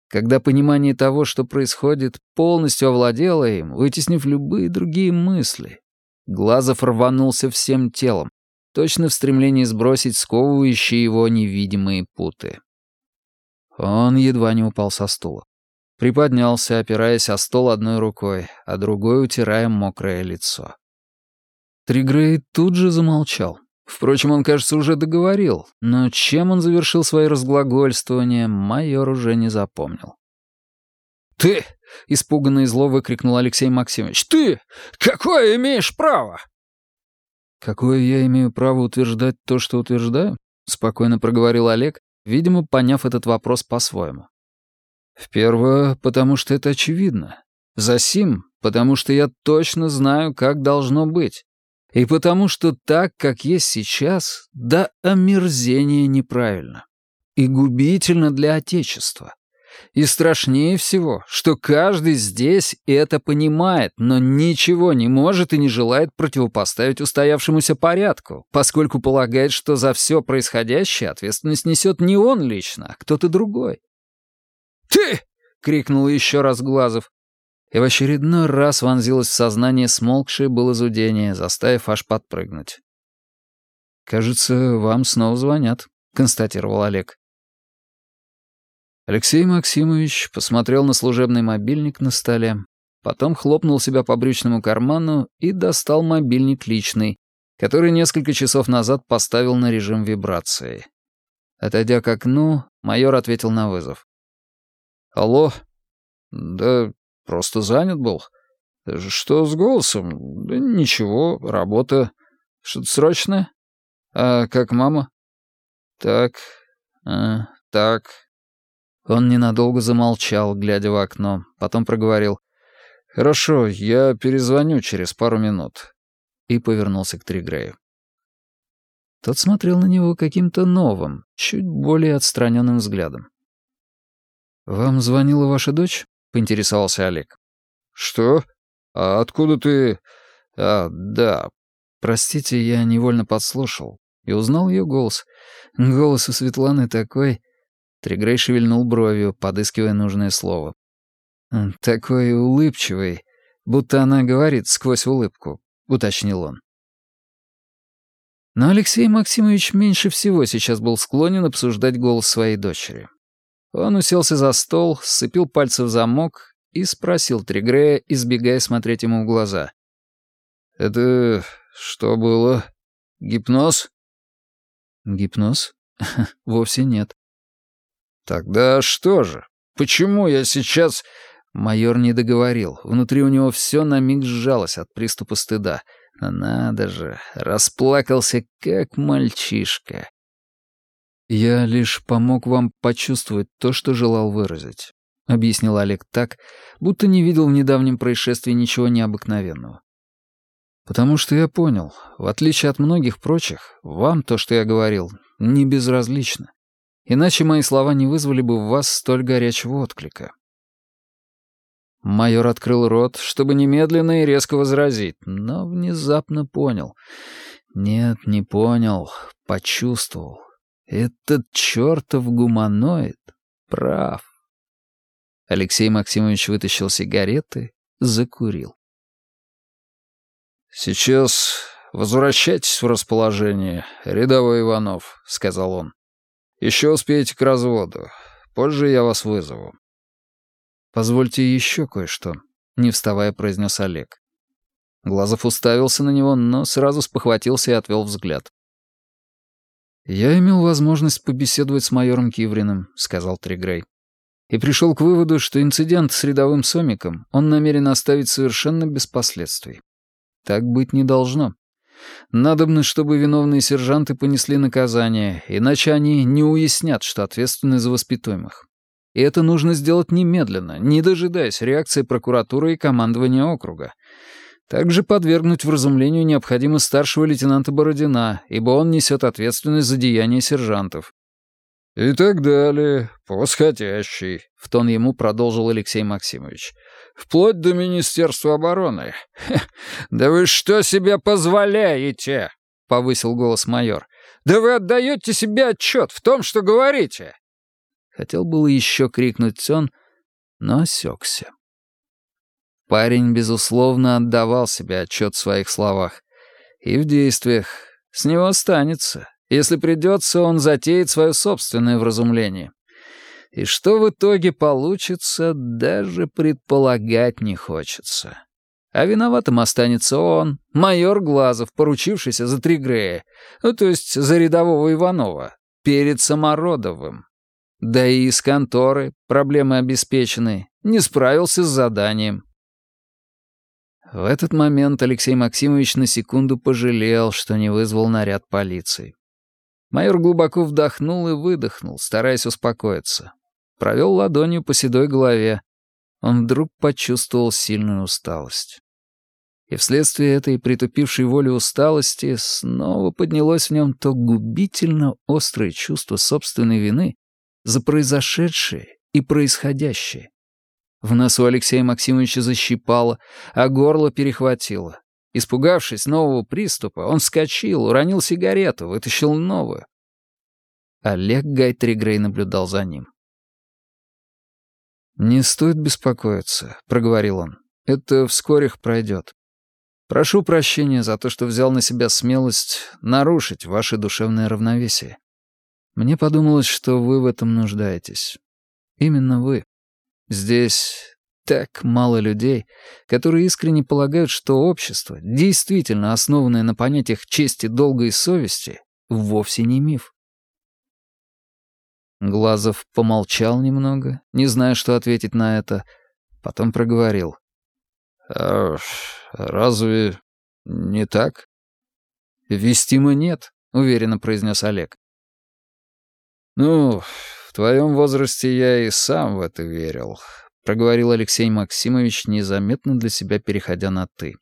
Когда понимание того, что происходит, полностью овладело им, вытеснив любые другие мысли, Глазов рванулся всем телом, точно в стремлении сбросить сковывающие его невидимые путы. Он едва не упал со стула. Приподнялся, опираясь о стол одной рукой, а другой утирая мокрое лицо. Тригрей тут же замолчал. Впрочем, он, кажется, уже договорил, но чем он завершил свои разглагольствования, майор уже не запомнил. «Ты!» — испуганно и зло выкрикнул Алексей Максимович. «Ты! Какое имеешь право?» «Какое я имею право утверждать то, что утверждаю?» — спокойно проговорил Олег, видимо, поняв этот вопрос по-своему. «В потому что это очевидно. Засим, потому что я точно знаю, как должно быть. И потому что так, как есть сейчас, до омерзения неправильно. И губительно для Отечества. И страшнее всего, что каждый здесь это понимает, но ничего не может и не желает противопоставить устоявшемуся порядку, поскольку полагает, что за все происходящее ответственность несет не он лично, а кто-то другой. «Ты!» — крикнул еще раз Глазов. И в очередной раз вонзилось в сознание смолкшее было зудение, заставив аж подпрыгнуть. «Кажется, вам снова звонят», — констатировал Олег. Алексей Максимович посмотрел на служебный мобильник на столе, потом хлопнул себя по брючному карману и достал мобильник личный, который несколько часов назад поставил на режим вибрации. Отойдя к окну, майор ответил на вызов. «Алло? Да просто занят был. Что с голосом? Да ничего, работа. Что-то срочное? А как мама? Так, а, так». Он ненадолго замолчал, глядя в окно, потом проговорил. «Хорошо, я перезвоню через пару минут». И повернулся к Тригрею. Тот смотрел на него каким-то новым, чуть более отстраненным взглядом. «Вам звонила ваша дочь?» — поинтересовался Олег. «Что? А откуда ты...» «А, да. Простите, я невольно подслушал. И узнал ее голос. Голос у Светланы такой...» Тригрей шевельнул бровью, подыскивая нужное слово. «Такой улыбчивый, будто она говорит сквозь улыбку», — уточнил он. Но Алексей Максимович меньше всего сейчас был склонен обсуждать голос своей дочери. Он уселся за стол, сцепил пальцы в замок и спросил Тригрея, избегая смотреть ему в глаза. «Это что было? Гипноз?» «Гипноз? Вовсе нет». «Тогда что же? Почему я сейчас...» Майор не договорил. Внутри у него все на миг сжалось от приступа стыда. Но надо же, расплакался как мальчишка. «Я лишь помог вам почувствовать то, что желал выразить», — объяснил Олег так, будто не видел в недавнем происшествии ничего необыкновенного. «Потому что я понял, в отличие от многих прочих, вам то, что я говорил, не безразлично. Иначе мои слова не вызвали бы в вас столь горячего отклика. Майор открыл рот, чтобы немедленно и резко возразить, но внезапно понял. Нет, не понял, почувствовал. Этот чертов гуманоид прав. Алексей Максимович вытащил сигареты, закурил. «Сейчас возвращайтесь в расположение, рядовой Иванов», — сказал он. «Еще успеете к разводу. Позже я вас вызову. «Позвольте еще кое-что», — не вставая произнес Олег. Глазов уставился на него, но сразу спохватился и отвел взгляд. «Я имел возможность побеседовать с майором Кивриным», — сказал Тригрей. «И пришел к выводу, что инцидент с рядовым Сомиком он намерен оставить совершенно без последствий. Так быть не должно. Надобно, чтобы виновные сержанты понесли наказание, иначе они не уяснят, что ответственны за воспитуемых. И это нужно сделать немедленно, не дожидаясь реакции прокуратуры и командования округа. Также подвергнуть вразумлению необходимо старшего лейтенанта Бородина, ибо он несет ответственность за деяния сержантов. «И так далее, по восходящей», — в тон ему продолжил Алексей Максимович. «Вплоть до Министерства обороны. «Да вы что себе позволяете?» — повысил голос майор. «Да вы отдаете себе отчет в том, что говорите. Хотел было еще крикнуть он, но осекся. Парень, безусловно, отдавал себе отчет в своих словах. И в действиях. С него останется. Если придется, он затеет свое собственное вразумление. И что в итоге получится, даже предполагать не хочется. А виноватым останется он, майор Глазов, поручившийся за Тригрея, ну, то есть за рядового Иванова, перед Самородовым. Да и из конторы, проблемы обеспечены, не справился с заданием. В этот момент Алексей Максимович на секунду пожалел, что не вызвал наряд полиции. Майор глубоко вдохнул и выдохнул, стараясь успокоиться. Провел ладонью по седой голове. Он вдруг почувствовал сильную усталость. И вследствие этой притупившей воли усталости снова поднялось в нем то губительно острое чувство собственной вины, за произошедшее и происходящее. В носу Алексея Максимовича защипало, а горло перехватило. Испугавшись нового приступа, он вскочил, уронил сигарету, вытащил новую. Олег Гайтригрей наблюдал за ним. «Не стоит беспокоиться», — проговорил он. «Это вскоре пройдет. Прошу прощения за то, что взял на себя смелость нарушить ваше душевное равновесие. Мне подумалось, что вы в этом нуждаетесь. Именно вы. Здесь так мало людей, которые искренне полагают, что общество, действительно основанное на понятиях чести, долга и совести, вовсе не миф. Глазов помолчал немного, не зная, что ответить на это, потом проговорил. «А разве не так?» «Вестимо нет», — уверенно произнес Олег. «Ну, в твоем возрасте я и сам в это верил», — проговорил Алексей Максимович, незаметно для себя переходя на «ты».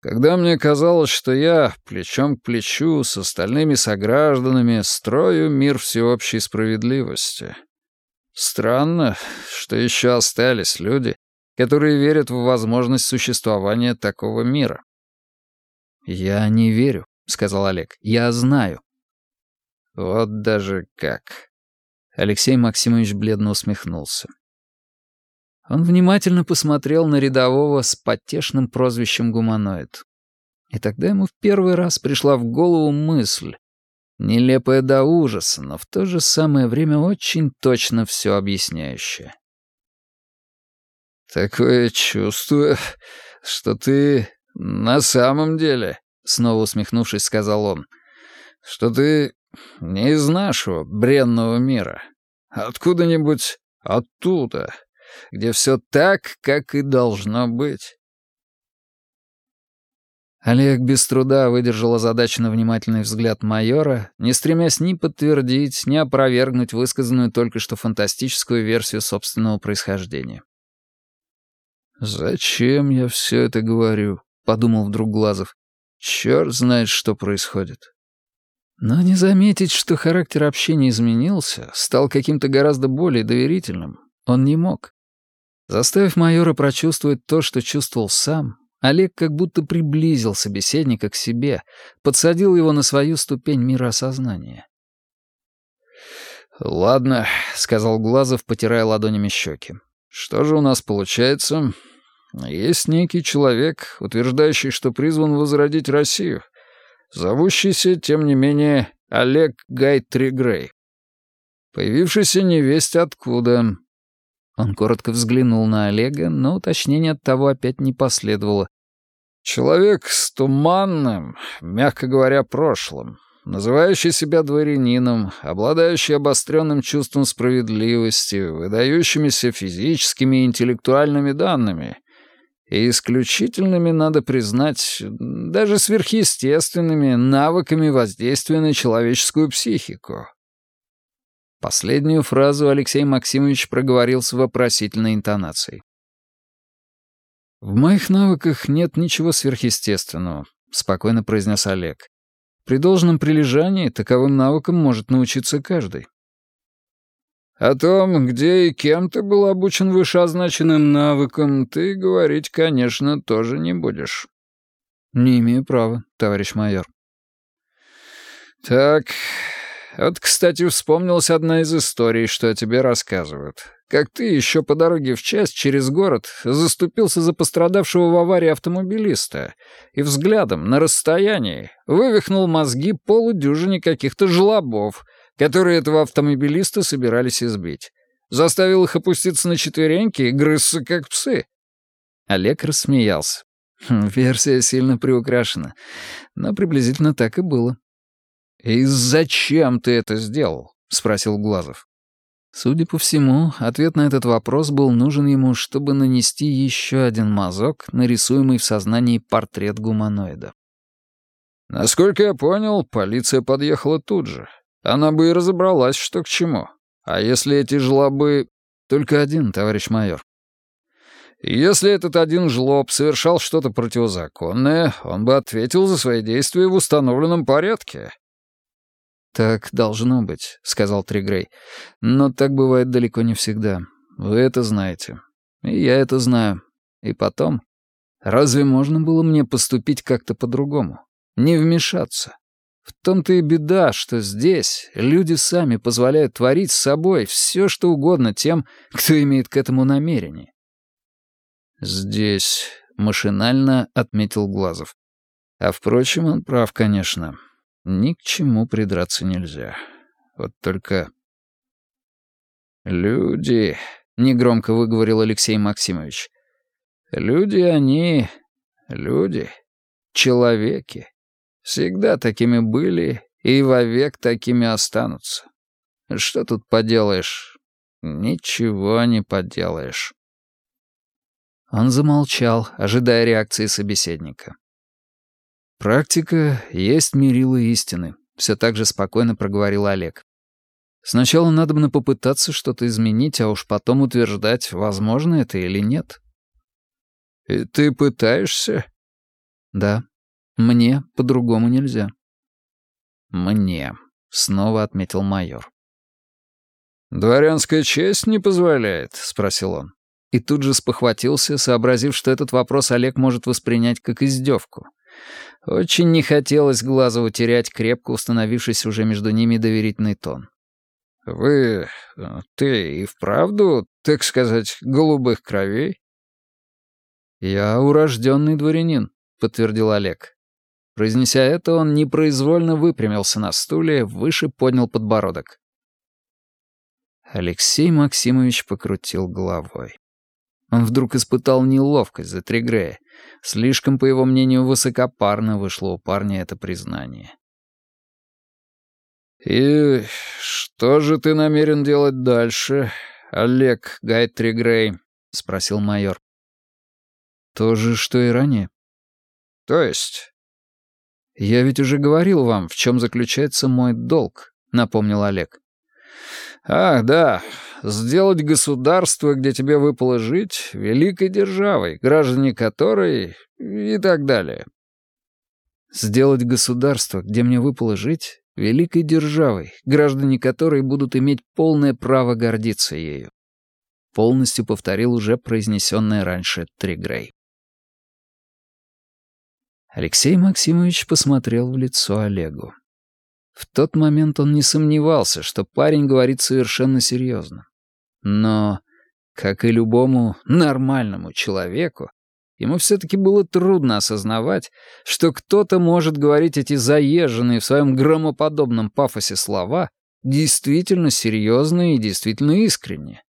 «Когда мне казалось, что я плечом к плечу с остальными согражданами строю мир всеобщей справедливости. Странно, что еще остались люди, которые верят в возможность существования такого мира». «Я не верю», — сказал Олег. «Я знаю». «Вот даже как». Алексей Максимович бледно усмехнулся. Он внимательно посмотрел на рядового с потешным прозвищем гуманоид. И тогда ему в первый раз пришла в голову мысль, нелепая до ужаса, но в то же самое время очень точно все объясняющая. «Такое чувство, что ты на самом деле», — снова усмехнувшись, сказал он, — «что ты не из нашего бренного мира, откуда-нибудь оттуда, где все так, как и должно быть. Олег без труда выдержал озадаченно внимательный взгляд майора, не стремясь ни подтвердить, ни опровергнуть высказанную только что фантастическую версию собственного происхождения. «Зачем я все это говорю?» — подумал вдруг Глазов. «Черт знает, что происходит». Но не заметить, что характер общения изменился, стал каким-то гораздо более доверительным, он не мог. Заставив майора прочувствовать то, что чувствовал сам, Олег как будто приблизил собеседника к себе, подсадил его на свою ступень мироосознания. «Ладно», — сказал Глазов, потирая ладонями щеки. «Что же у нас получается? Есть некий человек, утверждающий, что призван возродить Россию, зовущийся, тем не менее, Олег Гай Тригрей. Появившийся невесть откуда, он коротко взглянул на Олега, но уточнения от того опять не последовало. «Человек с туманным, мягко говоря, прошлым, называющий себя дворянином, обладающий обостренным чувством справедливости, выдающимися физическими и интеллектуальными данными, и исключительными, надо признать, даже сверхъестественными навыками воздействия на человеческую психику. Последнюю фразу Алексей Максимович проговорил с вопросительной интонацией. «В моих навыках нет ничего сверхъестественного», — спокойно произнес Олег. «При должном прилежании таковым навыкам может научиться каждый». «О том, где и кем ты был обучен вышеозначенным навыкам, ты говорить, конечно, тоже не будешь». «Не имею права, товарищ майор». «Так, вот, кстати, вспомнилась одна из историй, что о тебе рассказывают. Как ты еще по дороге в часть через город заступился за пострадавшего в аварии автомобилиста и взглядом на расстоянии вывихнул мозги полудюжине каких-то жлобов, которые этого автомобилиста собирались избить. Заставил их опуститься на четвереньки и грызться, как псы. Олег рассмеялся. Хм, версия сильно приукрашена, но приблизительно так и было. «И зачем ты это сделал?» — спросил Глазов. Судя по всему, ответ на этот вопрос был нужен ему, чтобы нанести еще один мазок, нарисуемый в сознании портрет гуманоида. Насколько я понял, полиция подъехала тут же. Она бы и разобралась, что к чему. А если эти жлобы... Только один, товарищ майор. Если этот один жлоб совершал что-то противозаконное, он бы ответил за свои действия в установленном порядке. «Так должно быть», — сказал Тригрей. «Но так бывает далеко не всегда. Вы это знаете. И я это знаю. И потом, разве можно было мне поступить как-то по-другому? Не вмешаться? В том-то и беда, что здесь люди сами позволяют творить с собой все, что угодно тем, кто имеет к этому намерение». «Здесь машинально отметил Глазов. А впрочем, он прав, конечно. Ни к чему придраться нельзя. Вот только... «Люди», — негромко выговорил Алексей Максимович, — «люди они... люди, человеки. Всегда такими были и вовек такими останутся. Что тут поделаешь? Ничего не поделаешь». Он замолчал, ожидая реакции собеседника. «Практика есть мерило истины», — все так же спокойно проговорил Олег. «Сначала надо бы попытаться что-то изменить, а уж потом утверждать, возможно это или нет». «И ты пытаешься?» «Да. Мне по-другому нельзя». «Мне», — снова отметил майор. «Дворянская честь не позволяет?» — спросил он. И тут же спохватился, сообразив, что этот вопрос Олег может воспринять как издевку. Очень не хотелось Глазову терять крепко установившийся уже между ними доверительный тон. «Вы... ты и вправду, так сказать, голубых кровей?» «Я урожденный дворянин», — подтвердил Олег. Произнеся это, он непроизвольно выпрямился на стуле, выше поднял подбородок. Алексей Максимович покрутил головой. Он вдруг испытал неловкость за Тригрея. Слишком, по его мнению, высокопарно вышло у парня это признание. «И что же ты намерен делать дальше, Олег Гайд Тригрей?» — спросил майор. «То же, что и ранее». «То есть?» «Я ведь уже говорил вам, в чем заключается мой долг», — напомнил Олег. «Ах, да, сделать государство, где тебе выпало жить, великой державой, граждане которой и так далее». «Сделать государство, где мне выпало жить, великой державой, граждане которой будут иметь полное право гордиться ею», полностью повторил уже произнесенное раньше Тригрей. Алексей Максимович посмотрел в лицо Олегу. В тот момент он не сомневался, что парень говорит совершенно серьезно. Но, как и любому нормальному человеку, ему все-таки было трудно осознавать, что кто-то может говорить эти заезженные в своем громоподобном пафосе слова действительно серьезные и действительно искренние.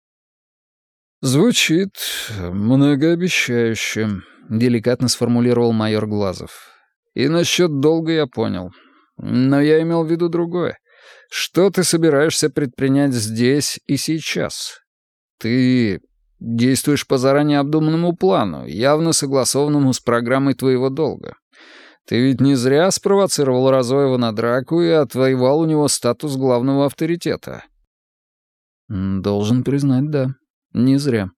«Звучит многообещающе», — деликатно сформулировал майор Глазов. «И насчет долга я понял. Но я имел в виду другое. Что ты собираешься предпринять здесь и сейчас? Ты действуешь по заранее обдуманному плану, явно согласованному с программой твоего долга. Ты ведь не зря спровоцировал Разоева на драку и отвоевал у него статус главного авторитета. Должен признать, да. Не зря.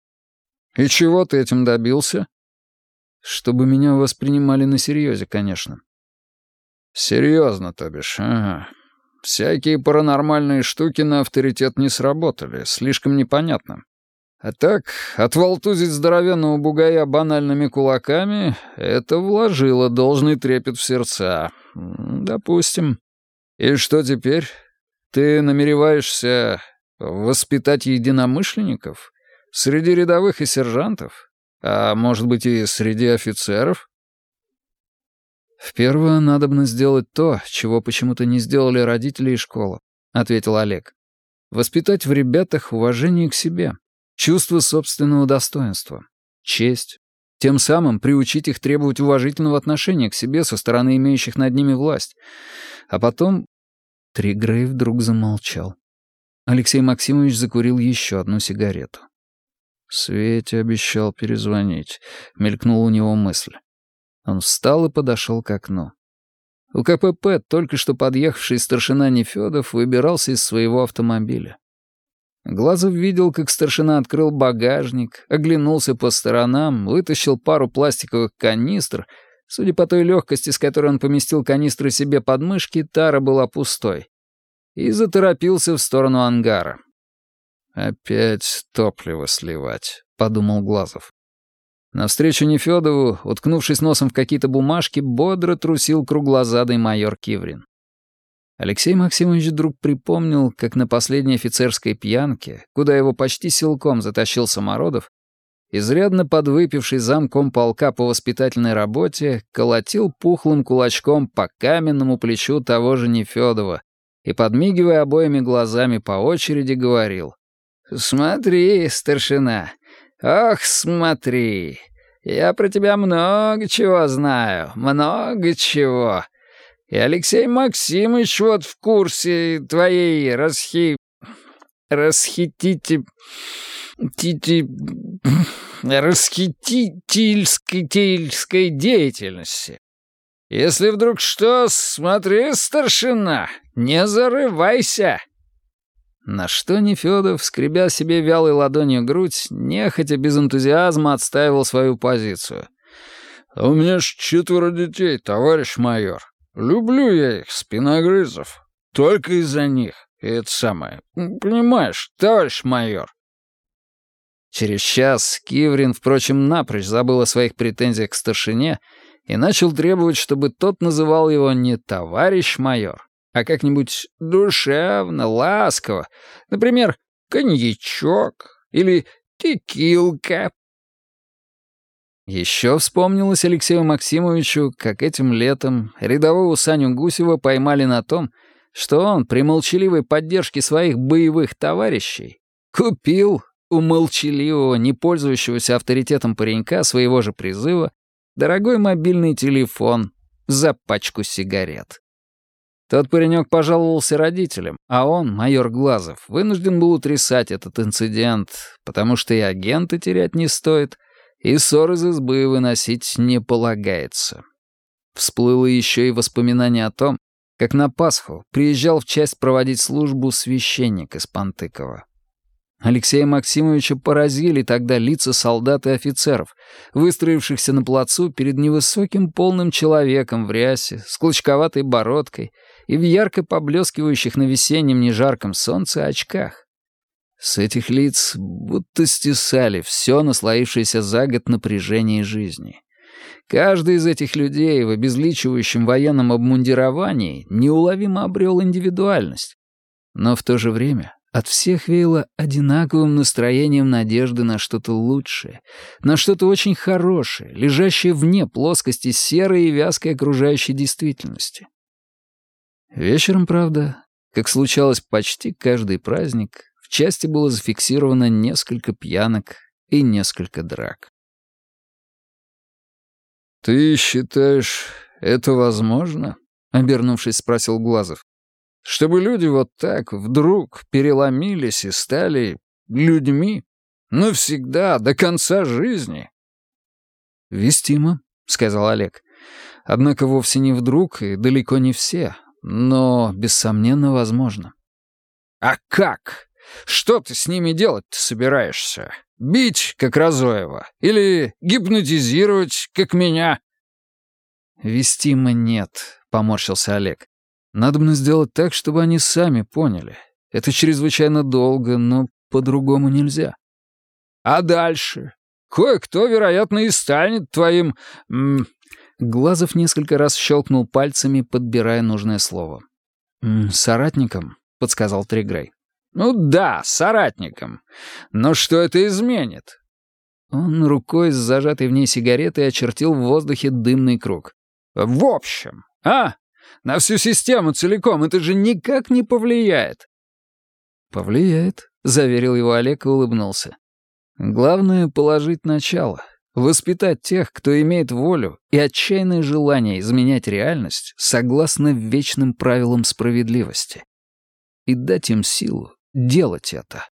И чего ты этим добился? Чтобы меня воспринимали на серьезе, конечно. Серьезно, то бишь, ага. Всякие паранормальные штуки на авторитет не сработали, слишком непонятно. А так, отволтузить здоровенного бугая банальными кулаками — это вложило должный трепет в сердца. Допустим. И что теперь? Ты намереваешься воспитать единомышленников? Среди рядовых и сержантов? А может быть и среди офицеров? «В первое надобно сделать то, чего почему-то не сделали родители и школа», — ответил Олег. «Воспитать в ребятах уважение к себе, чувство собственного достоинства, честь. Тем самым приучить их требовать уважительного отношения к себе со стороны имеющих над ними власть. А потом...» Тригрей вдруг замолчал. Алексей Максимович закурил еще одну сигарету. «Свете обещал перезвонить», — мелькнула у него мысль. Он встал и подошел к окну. У КПП только что подъехавший старшина Нефёдов выбирался из своего автомобиля. Глазов видел, как старшина открыл багажник, оглянулся по сторонам, вытащил пару пластиковых канистр. Судя по той легкости, с которой он поместил канистры себе под мышки, тара была пустой. И заторопился в сторону ангара. «Опять топливо сливать», — подумал Глазов. Навстречу Нефёдову, уткнувшись носом в какие-то бумажки, бодро трусил круглозадый майор Киврин. Алексей Максимович вдруг припомнил, как на последней офицерской пьянке, куда его почти силком затащил Самородов, изрядно подвыпивший замком полка по воспитательной работе, колотил пухлым кулачком по каменному плечу того же Нефёдова и, подмигивая обоими глазами по очереди, говорил «Смотри, старшина, ох, смотри, я про тебя много чего знаю, много чего. И Алексей Максимович вот в курсе твоей расхи... расхитите... тити... расхитительской деятельности. Если вдруг что, смотри, старшина, не зарывайся. На что Нефёдов, скребя себе вялой ладонью грудь, нехотя без энтузиазма отстаивал свою позицию. «У меня ж четверо детей, товарищ майор. Люблю я их, спиногрызов. Только из-за них. И это самое. Понимаешь, товарищ майор». Через час Киврин, впрочем, напрочь забыл о своих претензиях к старшине и начал требовать, чтобы тот называл его не «товарищ майор», а как-нибудь душевно, ласково. Например, коньячок или текилка. Еще вспомнилось Алексею Максимовичу, как этим летом рядового Саню Гусева поймали на том, что он при молчаливой поддержке своих боевых товарищей купил у молчаливого, не пользующегося авторитетом паренька своего же призыва дорогой мобильный телефон за пачку сигарет. Тот паренек пожаловался родителям, а он, майор Глазов, вынужден был утрясать этот инцидент, потому что и агента терять не стоит, и ссор из избы выносить не полагается. Всплыло еще и воспоминание о том, как на Пасху приезжал в часть проводить службу священник из Пантыкова. Алексея Максимовича поразили тогда лица солдат и офицеров, выстроившихся на плацу перед невысоким полным человеком в рясе, с клочковатой бородкой и в ярко поблескивающих на весеннем нежарком солнце очках. С этих лиц будто стесали все наслоившееся за год напряжение жизни. Каждый из этих людей в обезличивающем военном обмундировании неуловимо обрел индивидуальность. Но в то же время от всех веяло одинаковым настроением надежды на что-то лучшее, на что-то очень хорошее, лежащее вне плоскости серой и вязкой окружающей действительности. Вечером, правда, как случалось почти каждый праздник, в части было зафиксировано несколько пьянок и несколько драк. «Ты считаешь, это возможно?» — обернувшись, спросил Глазов. «Чтобы люди вот так вдруг переломились и стали людьми? Навсегда, до конца жизни?» «Вестимо», — сказал Олег. «Однако вовсе не вдруг и далеко не все, но, бессомненно, возможно. «А как? Что ты с ними делать-то собираешься? Бить, как Разоева? Или гипнотизировать, как меня?» «Вестима нет», — поморщился Олег. «Надо бы сделать так, чтобы они сами поняли. Это чрезвычайно долго, но по-другому нельзя». «А дальше? Кое-кто, вероятно, и станет твоим... М Глазов несколько раз щелкнул пальцами, подбирая нужное слово. «Соратником», — подсказал Тригрей. «Ну да, соратником. Но что это изменит?» Он рукой с зажатой в ней сигаретой очертил в воздухе дымный круг. «В общем, а? На всю систему целиком это же никак не повлияет». «Повлияет», — заверил его Олег и улыбнулся. «Главное — положить начало. Воспитать тех, кто имеет волю и отчаянное желание изменять реальность согласно вечным правилам справедливости. И дать им силу делать это.